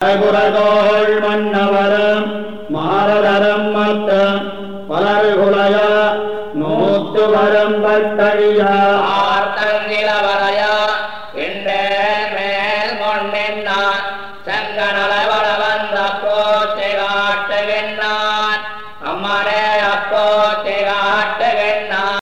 புறகோள் மன்னவரம் மாரரம் மத்த பலருகுலைய நூத்து வரம் பட்டழியார்த்தங்கிலவரைய இந்த மேல் கொண்டென்னான் சங்கனலவள வந்த போச்சை காட்டுகின்றான் அம்மனே அப்போ